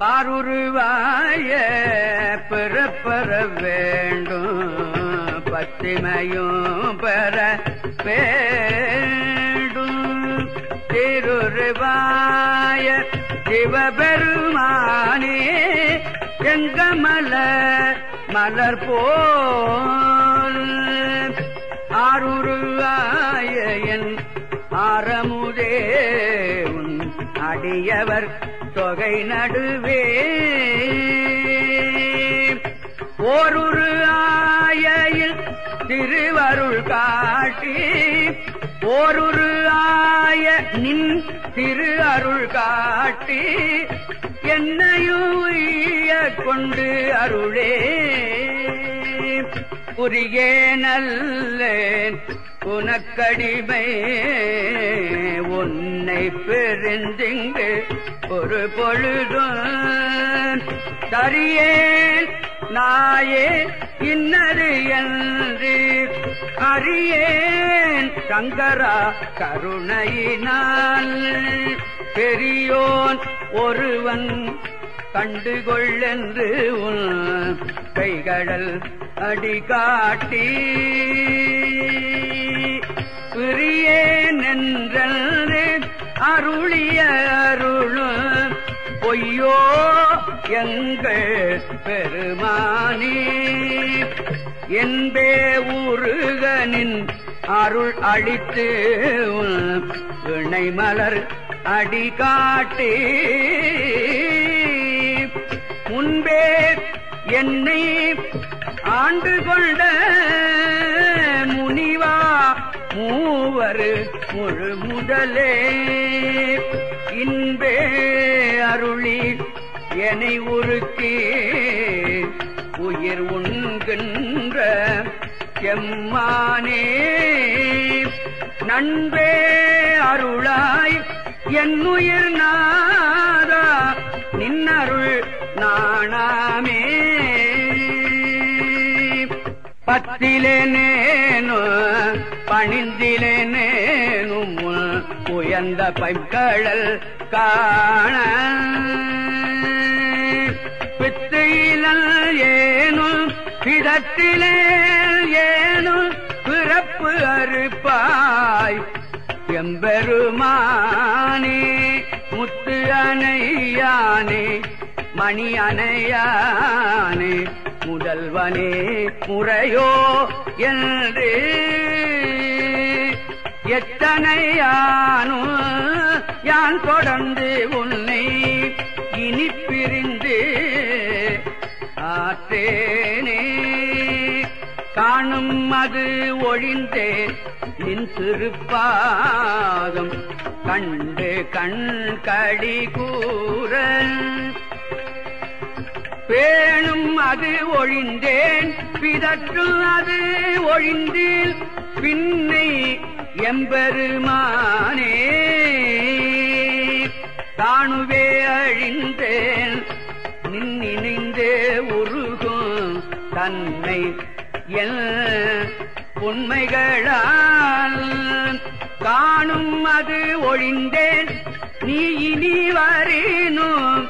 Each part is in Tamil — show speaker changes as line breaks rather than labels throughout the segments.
பாருருவாய பிறப்பெற வேண்டும். பத்திமையும் பெற வேண்டும். திருருவாய சிவபெருமானே எங்கமல மலர் போல். ஆருருவாய என் ஆரமுதே உன் அடியவர் தொகை நடுவே ஓருரு ஆயில் திருவருள் காட்டி ஓருரு ஆய நின் திரு அருள் காட்டி என்னையும் கொண்டு அருளே புரியே நல்லேன் உனக்கடிமை ஒன்று தன்னை பெருந்திங்கு ஒரு பொழுதும் தரியேன். நாயே இன்னது என்று அறியேன். சங்கரா கருணையினால் பெரியோன் ஒருவன் கண்டுகொள்ளென்று உன் கைகடல் அடிகாட்டி. பிரியேன் என்றே அருளிய அருளும் பொய்யோ எங்கள் பெருமானே. என்பே உருகனின் அருள் அழித்து இணை மலர் அடிகாட்டி. முன்பே என்னை ஆண்டு கொண்ட மூவர் முழு முதலே இன்பே அருளி என்னை உருக்கி. உயிர் உண்கின்ற எம்மானே. நண்பே அருளாய் என்னுயிர் நாதா. நின்னருள் நாணாமே. பத்திலே நேனு பணிந்திலே நேனும் உயர்ந்த பைக்கழல் காண. பித்தையிலல் ஏனும் பிதத்திலே ஏனும் பிறப்பு அறுப்பாய். எம்பெருமானே முத்து அணையானே மணி அணையானே முதல்வனே முறையோ என்று எத்தனையானும் யான் தொடர்ந்து உன்னை இனி பிரிந்து ஆற்றேனே காணும் அது ஒழிந்தேன் நின் திருப்பாகம் கண்டு கண் கடி கூற பேணும் அது ஒழிந்தேன் பிதற்றும் அது ஒழிந்தேன் எம்பெருமானே தானுவே அழிந்தேன் நின்னிணைந்தே உருகும் தன்னை என் உண்மைகளால் காணும் அது ஒழிந்தேன். நீ இனி வரினும்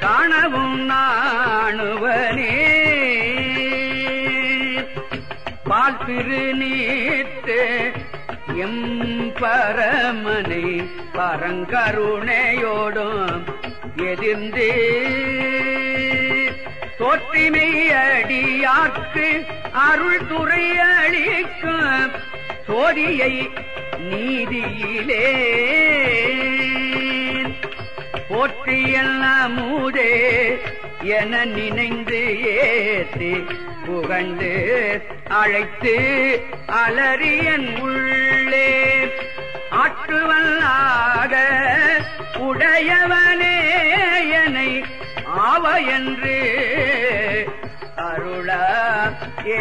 காணவும் நாணுவனே. பால் திரு நீத்து எம் பரமனை பரங்கருணையோடும் எதிர்ந்து தோற்றினை அடியார்க்கு அருள் துறை அளிக்கும் சோதியை நீதியிலே. போற்றியல்லாமூதே என நினைந்து ஏற்றி புகழ்ந்து அழைத்து அலறியன் உள்ளே. ஆற்றுவல்லாக உடையவனே என்னை ஆவ என்று அருளா ஏ